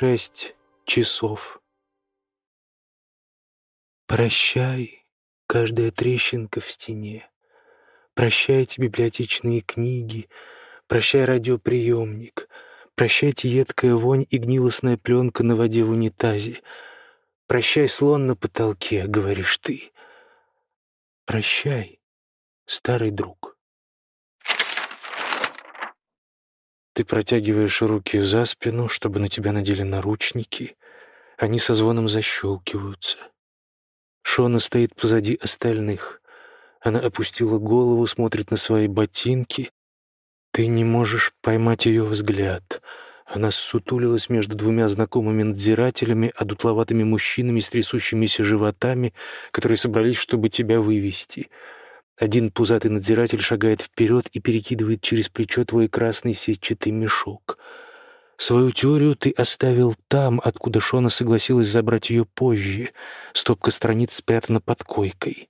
шесть часов. Прощай, каждая трещинка в стене. Прощайте библиотечные книги, прощай радиоприемник, прощайте едкая вонь и гнилостная пленка на воде в унитазе. Прощай, слон на потолке, говоришь ты. Прощай, старый друг. Ты протягиваешь руки за спину, чтобы на тебя надели наручники. Они со звоном защелкиваются. Шона стоит позади остальных. Она опустила голову, смотрит на свои ботинки. Ты не можешь поймать ее взгляд. Она ссутулилась между двумя знакомыми надзирателями, одутловатыми мужчинами с трясущимися животами, которые собрались, чтобы тебя вывести — один пузатый надзиратель шагает вперед и перекидывает через плечо твой красный сетчатый мешок. Свою теорию ты оставил там, откуда Шона согласилась забрать ее позже. Стопка страниц спрятана под койкой.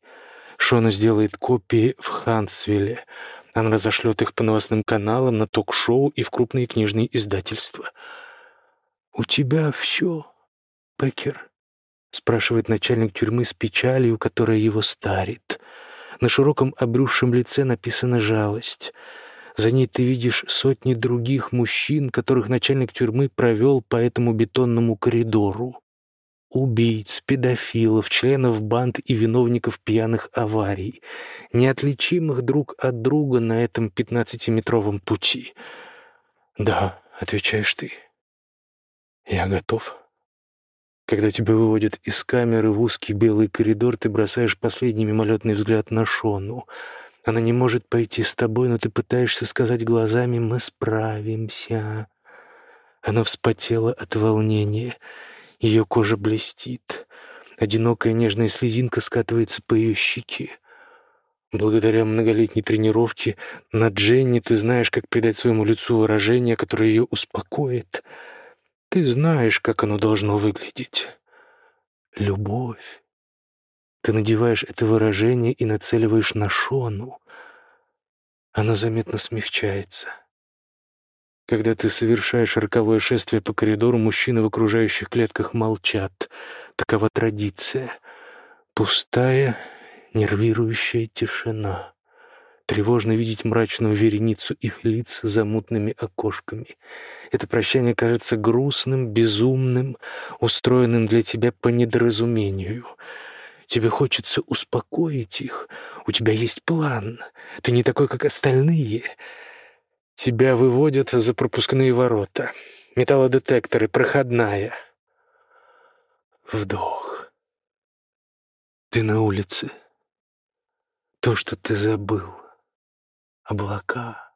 Шона сделает копии в Хансвилле. Она разошлет их по новостным каналам, на ток-шоу и в крупные книжные издательства. «У тебя все, Пекер?» — спрашивает начальник тюрьмы с печалью, которая его старит. На широком обрюзшем лице написана жалость. За ней ты видишь сотни других мужчин, которых начальник тюрьмы провел по этому бетонному коридору. Убийц, педофилов, членов банд и виновников пьяных аварий, неотличимых друг от друга на этом пятнадцатиметровом пути. «Да», — отвечаешь ты, — «я готов». Когда тебя выводят из камеры в узкий белый коридор, ты бросаешь последний мимолетный взгляд на Шону. Она не может пойти с тобой, но ты пытаешься сказать глазами «мы справимся». Она вспотела от волнения. Ее кожа блестит. Одинокая нежная слезинка скатывается по ее щеке. Благодаря многолетней тренировке на Дженни ты знаешь, как придать своему лицу выражение, которое ее успокоит — ты знаешь, как оно должно выглядеть. Любовь. Ты надеваешь это выражение и нацеливаешь на Шону. Она заметно смягчается. Когда ты совершаешь роковое шествие по коридору, мужчины в окружающих клетках молчат. Такова традиция. Пустая, нервирующая тишина. Тревожно видеть мрачную вереницу их лиц за мутными окошками. Это прощание кажется грустным, безумным, устроенным для тебя по недоразумению. Тебе хочется успокоить их. У тебя есть план. Ты не такой, как остальные. Тебя выводят за пропускные ворота. Металлодетекторы, проходная. Вдох. Ты на улице. То, что ты забыл облака.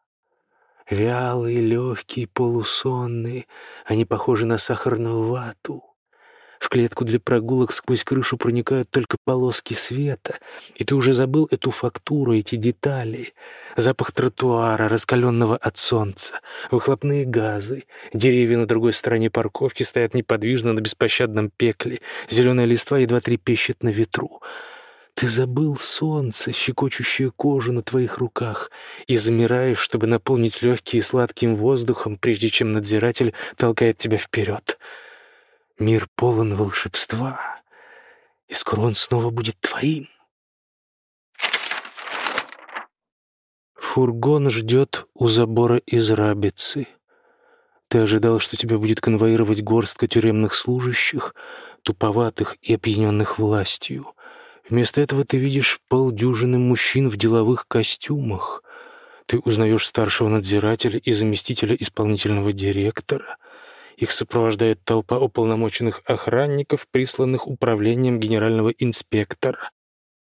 Вялые, легкие, полусонные, они похожи на сахарную вату. В клетку для прогулок сквозь крышу проникают только полоски света, и ты уже забыл эту фактуру, эти детали. Запах тротуара, раскаленного от солнца, выхлопные газы, деревья на другой стороне парковки стоят неподвижно на беспощадном пекле, зеленая листва едва трепещет на ветру — ты забыл солнце, щекочущее кожу на твоих руках, и замираешь, чтобы наполнить легкие сладким воздухом, прежде чем надзиратель толкает тебя вперед. Мир полон волшебства, и скоро он снова будет твоим. Фургон ждет у забора из рабицы. Ты ожидал, что тебя будет конвоировать горстка тюремных служащих, туповатых и опьяненных властью. Вместо этого ты видишь полдюжины мужчин в деловых костюмах. Ты узнаешь старшего надзирателя и заместителя исполнительного директора. Их сопровождает толпа уполномоченных охранников, присланных управлением генерального инспектора.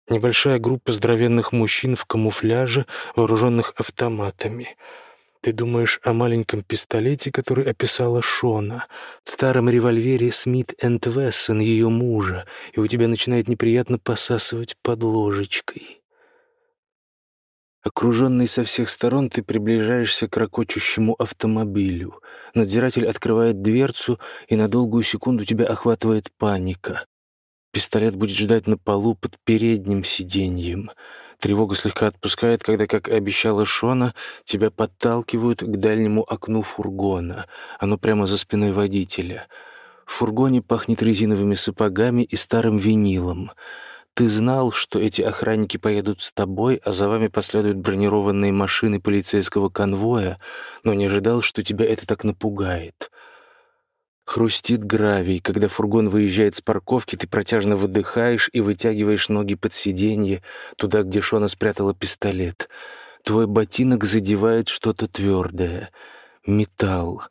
Небольшая группа здоровенных мужчин в камуфляже, вооруженных автоматами — ты думаешь о маленьком пистолете, который описала Шона, старом револьвере Смит энд Вессон ее мужа, и у тебя начинает неприятно посасывать под ложечкой. Окруженный со всех сторон, ты приближаешься к ракочущему автомобилю. Надзиратель открывает дверцу, и на долгую секунду тебя охватывает паника. Пистолет будет ждать на полу под передним сиденьем. Тревога слегка отпускает, когда, как и обещала Шона, тебя подталкивают к дальнему окну фургона. Оно прямо за спиной водителя. В фургоне пахнет резиновыми сапогами и старым винилом. Ты знал, что эти охранники поедут с тобой, а за вами последуют бронированные машины полицейского конвоя, но не ожидал, что тебя это так напугает. Хрустит гравий. Когда фургон выезжает с парковки, ты протяжно выдыхаешь и вытягиваешь ноги под сиденье, туда, где Шона спрятала пистолет. Твой ботинок задевает что-то твердое. Металл.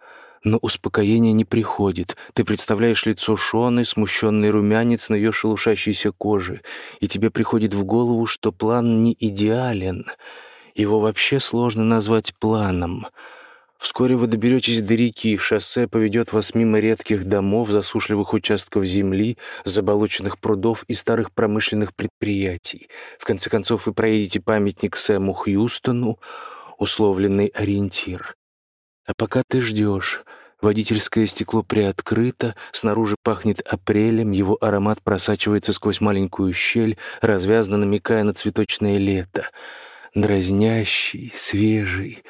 Но успокоение не приходит. Ты представляешь лицо Шоны, смущенный румянец на ее шелушащейся коже, и тебе приходит в голову, что план не идеален. Его вообще сложно назвать планом — Вскоре вы доберетесь до реки, шоссе поведет вас мимо редких домов, засушливых участков земли, заболоченных прудов и старых промышленных предприятий. В конце концов, вы проедете памятник Сэму Хьюстону, условленный ориентир. А пока ты ждешь, водительское стекло приоткрыто, снаружи пахнет апрелем, его аромат просачивается сквозь маленькую щель, развязно намекая на цветочное лето. Дразнящий, свежий,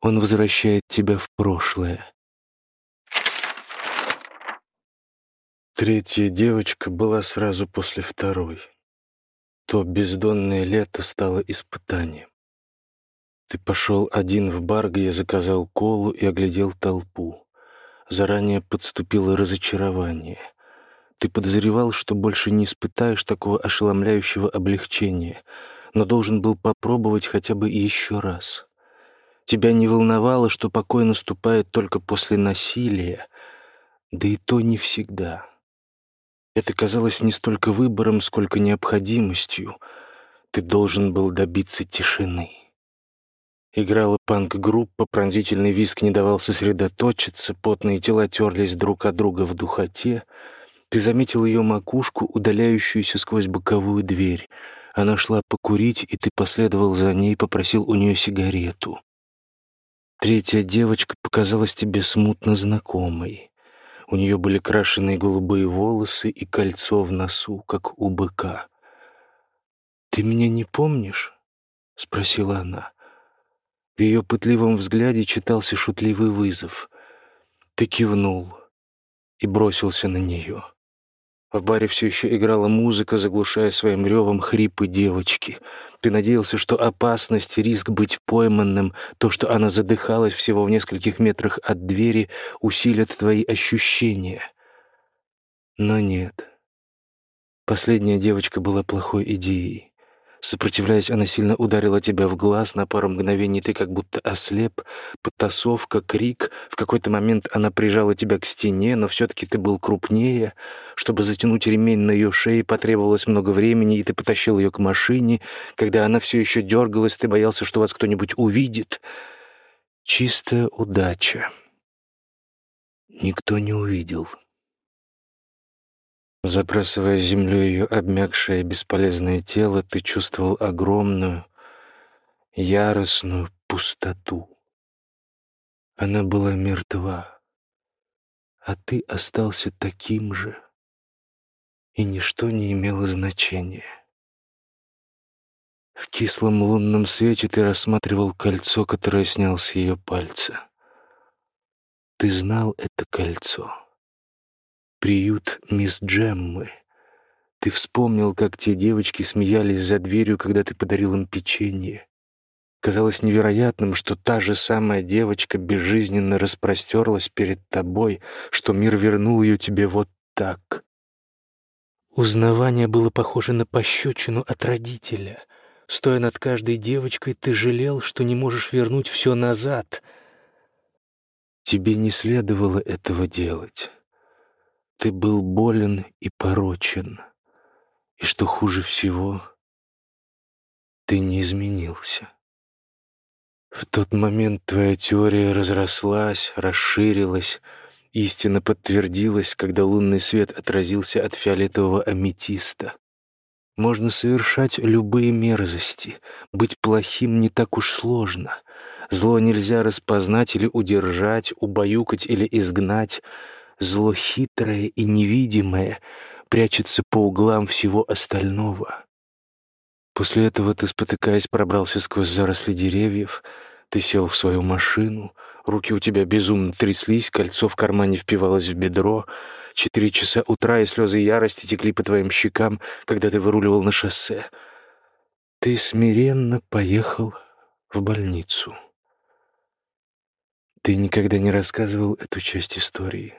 он возвращает тебя в прошлое. Третья девочка была сразу после второй. То бездонное лето стало испытанием. Ты пошел один в бар, где заказал колу и оглядел толпу. Заранее подступило разочарование. Ты подозревал, что больше не испытаешь такого ошеломляющего облегчения, но должен был попробовать хотя бы еще раз. Тебя не волновало, что покой наступает только после насилия, да и то не всегда. Это казалось не столько выбором, сколько необходимостью. Ты должен был добиться тишины. Играла панк-группа, пронзительный виск не давал сосредоточиться, потные тела терлись друг от друга в духоте. Ты заметил ее макушку, удаляющуюся сквозь боковую дверь. Она шла покурить, и ты последовал за ней, попросил у нее сигарету. Третья девочка показалась тебе смутно знакомой. У нее были крашеные голубые волосы и кольцо в носу, как у быка. «Ты меня не помнишь?» — спросила она. В ее пытливом взгляде читался шутливый вызов. Ты кивнул и бросился на нее. В баре все еще играла музыка, заглушая своим ревом хрипы девочки. Ты надеялся, что опасность, риск быть пойманным, то, что она задыхалась всего в нескольких метрах от двери, усилят твои ощущения. Но нет. Последняя девочка была плохой идеей. Сопротивляясь, она сильно ударила тебя в глаз, на пару мгновений ты как будто ослеп. Потасовка, крик. В какой-то момент она прижала тебя к стене, но все-таки ты был крупнее. Чтобы затянуть ремень на ее шее, потребовалось много времени, и ты потащил ее к машине. Когда она все еще дергалась, ты боялся, что вас кто-нибудь увидит. Чистая удача. Никто не увидел. Забрасывая землю ее обмякшее бесполезное тело, ты чувствовал огромную, яростную пустоту. Она была мертва, а ты остался таким же, и ничто не имело значения. В кислом лунном свете ты рассматривал кольцо, которое снял с ее пальца. Ты знал это кольцо приют мисс Джеммы. Ты вспомнил, как те девочки смеялись за дверью, когда ты подарил им печенье. Казалось невероятным, что та же самая девочка безжизненно распростерлась перед тобой, что мир вернул ее тебе вот так. Узнавание было похоже на пощечину от родителя. Стоя над каждой девочкой, ты жалел, что не можешь вернуть все назад. Тебе не следовало этого делать. Ты был болен и порочен. И что хуже всего, ты не изменился. В тот момент твоя теория разрослась, расширилась, истина подтвердилась, когда лунный свет отразился от фиолетового аметиста. Можно совершать любые мерзости. Быть плохим не так уж сложно. Зло нельзя распознать или удержать, убаюкать или изгнать — Зло хитрое и невидимое прячется по углам всего остального. После этого ты, спотыкаясь, пробрался сквозь заросли деревьев, ты сел в свою машину, руки у тебя безумно тряслись, кольцо в кармане впивалось в бедро, четыре часа утра и слезы ярости текли по твоим щекам, когда ты выруливал на шоссе. Ты смиренно поехал в больницу. Ты никогда не рассказывал эту часть истории.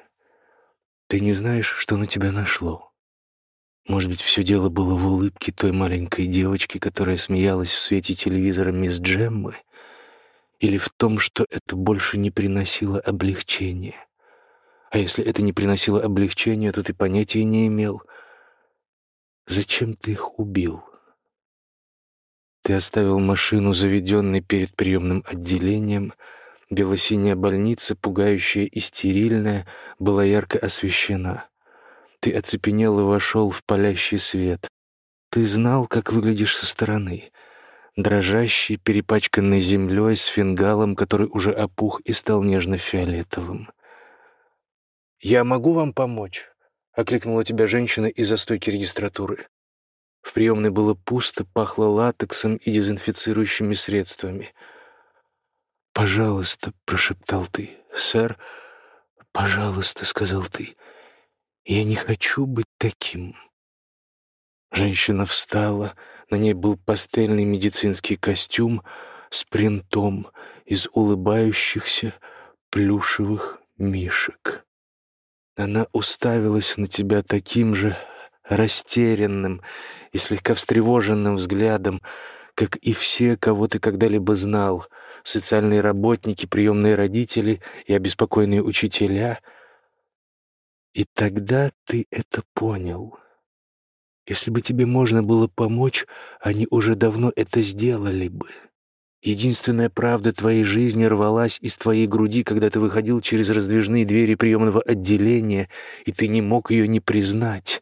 Ты не знаешь, что на тебя нашло. Может быть, все дело было в улыбке той маленькой девочки, которая смеялась в свете телевизора мисс Джеммы, или в том, что это больше не приносило облегчения. А если это не приносило облегчения, то ты понятия не имел, зачем ты их убил. Ты оставил машину, заведенной перед приемным отделением, Белосиняя больница, пугающая и стерильная, была ярко освещена. Ты оцепенел и вошел в палящий свет. Ты знал, как выглядишь со стороны. Дрожащий, перепачканный землей, с фингалом, который уже опух и стал нежно-фиолетовым. «Я могу вам помочь?» — окликнула тебя женщина из-за стойки регистратуры. В приемной было пусто, пахло латексом и дезинфицирующими средствами — «Пожалуйста», — прошептал ты. «Сэр, пожалуйста», — сказал ты. «Я не хочу быть таким». Женщина встала. На ней был пастельный медицинский костюм с принтом из улыбающихся плюшевых мишек. Она уставилась на тебя таким же растерянным и слегка встревоженным взглядом, как и все, кого ты когда-либо знал, социальные работники, приемные родители и обеспокоенные учителя. И тогда ты это понял. Если бы тебе можно было помочь, они уже давно это сделали бы. Единственная правда твоей жизни рвалась из твоей груди, когда ты выходил через раздвижные двери приемного отделения, и ты не мог ее не признать.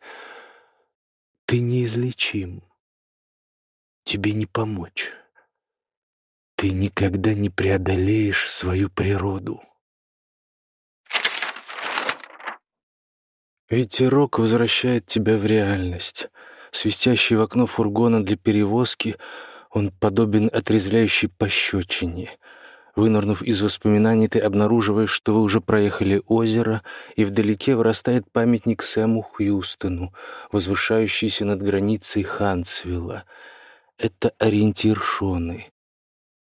Ты неизлечим тебе не помочь. Ты никогда не преодолеешь свою природу. Ветерок возвращает тебя в реальность. Свистящий в окно фургона для перевозки, он подобен отрезвляющей пощечине. Вынырнув из воспоминаний, ты обнаруживаешь, что вы уже проехали озеро, и вдалеке вырастает памятник Сэму Хьюстону, возвышающийся над границей Хансвилла — это ориентир Шоны.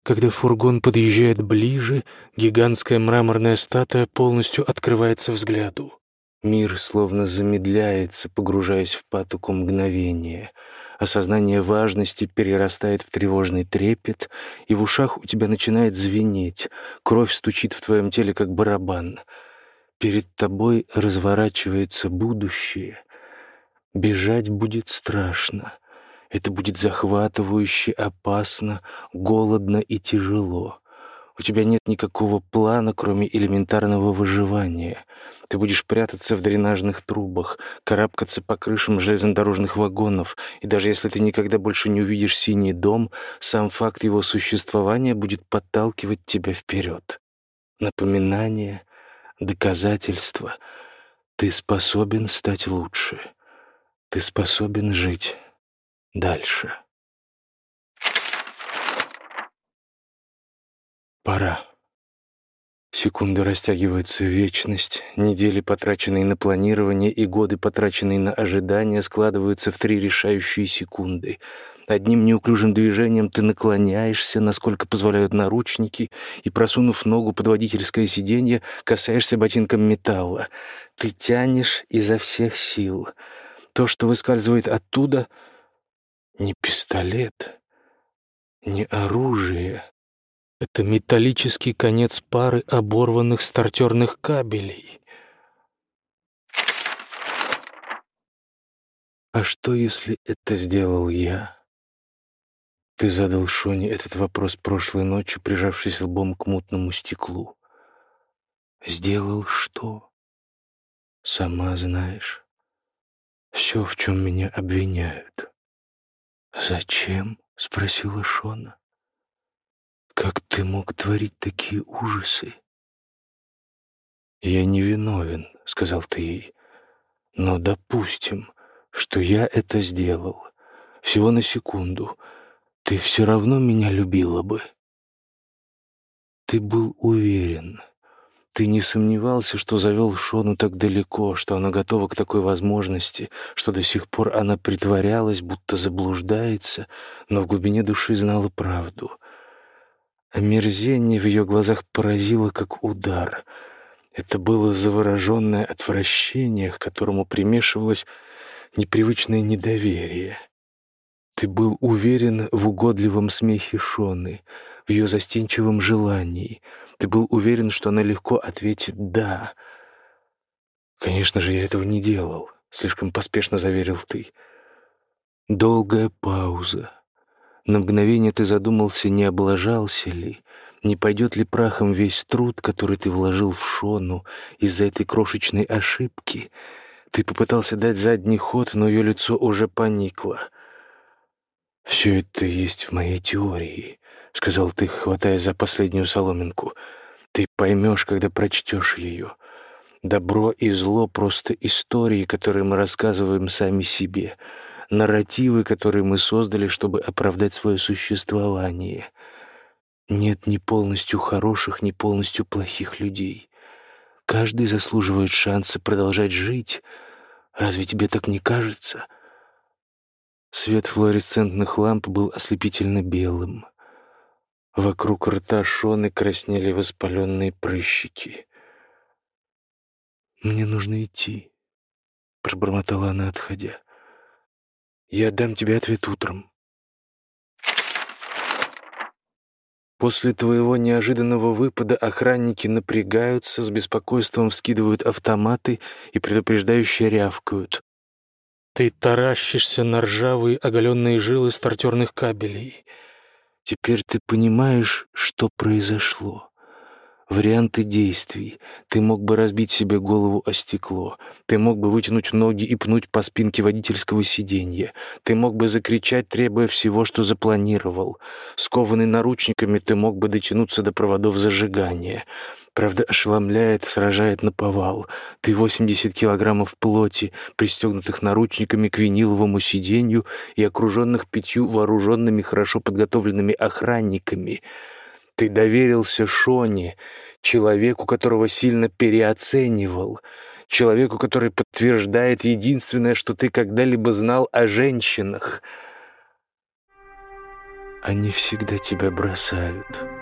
Когда фургон подъезжает ближе, гигантская мраморная статуя полностью открывается взгляду. Мир словно замедляется, погружаясь в патоку мгновения. Осознание важности перерастает в тревожный трепет, и в ушах у тебя начинает звенеть. Кровь стучит в твоем теле, как барабан. Перед тобой разворачивается будущее. Бежать будет страшно. Это будет захватывающе, опасно, голодно и тяжело. У тебя нет никакого плана, кроме элементарного выживания. Ты будешь прятаться в дренажных трубах, карабкаться по крышам железнодорожных вагонов, и даже если ты никогда больше не увидишь синий дом, сам факт его существования будет подталкивать тебя вперед. Напоминание, доказательство. Ты способен стать лучше. Ты способен жить дальше. Пора. Секунды растягиваются в вечность, недели, потраченные на планирование, и годы, потраченные на ожидание, складываются в три решающие секунды. Одним неуклюжим движением ты наклоняешься, насколько позволяют наручники, и, просунув ногу под водительское сиденье, касаешься ботинком металла. Ты тянешь изо всех сил. То, что выскальзывает оттуда — не пистолет, не оружие. Это металлический конец пары оборванных стартерных кабелей. А что, если это сделал я? Ты задал Шоне этот вопрос прошлой ночью, прижавшись лбом к мутному стеклу. Сделал что? Сама знаешь. Все, в чем меня обвиняют. «Зачем?» — спросила Шона. «Как ты мог творить такие ужасы?» «Я не виновен», — сказал ты ей. «Но допустим, что я это сделал. всего на секунду, ты все равно меня любила бы. Ты был уверен. Ты не сомневался, что завел Шону так далеко, что она готова к такой возможности, что до сих пор она притворялась, будто заблуждается, но в глубине души знала правду. Омерзение в ее глазах поразило, как удар. Это было завороженное отвращение, к которому примешивалось непривычное недоверие. Ты был уверен в угодливом смехе Шоны, в ее застенчивом желании — ты был уверен, что она легко ответит «да». «Конечно же, я этого не делал», — слишком поспешно заверил ты. Долгая пауза. На мгновение ты задумался, не облажался ли, не пойдет ли прахом весь труд, который ты вложил в Шону из-за этой крошечной ошибки. Ты попытался дать задний ход, но ее лицо уже поникло. «Все это есть в моей теории», — сказал ты, хватая за последнюю соломинку. «Ты поймешь, когда прочтешь ее. Добро и зло — просто истории, которые мы рассказываем сами себе, нарративы, которые мы создали, чтобы оправдать свое существование. Нет ни полностью хороших, ни полностью плохих людей. Каждый заслуживает шанса продолжать жить. Разве тебе так не кажется?» Свет флуоресцентных ламп был ослепительно белым. Вокруг рта Шоны краснели воспаленные прыщики. «Мне нужно идти», — пробормотала она, отходя. «Я дам тебе ответ утром». После твоего неожиданного выпада охранники напрягаются, с беспокойством вскидывают автоматы и предупреждающе рявкают. Ты таращишься на ржавые оголенные жилы стартерных кабелей — Теперь ты понимаешь, что произошло. Варианты действий. Ты мог бы разбить себе голову о стекло. Ты мог бы вытянуть ноги и пнуть по спинке водительского сиденья. Ты мог бы закричать, требуя всего, что запланировал. Скованный наручниками, ты мог бы дотянуться до проводов зажигания. Правда, ошеломляет, сражает на повал. Ты 80 килограммов плоти, пристегнутых наручниками к виниловому сиденью и окруженных пятью вооруженными, хорошо подготовленными охранниками. Ты доверился Шоне, человеку, которого сильно переоценивал, человеку, который подтверждает единственное, что ты когда-либо знал о женщинах. Они всегда тебя бросают».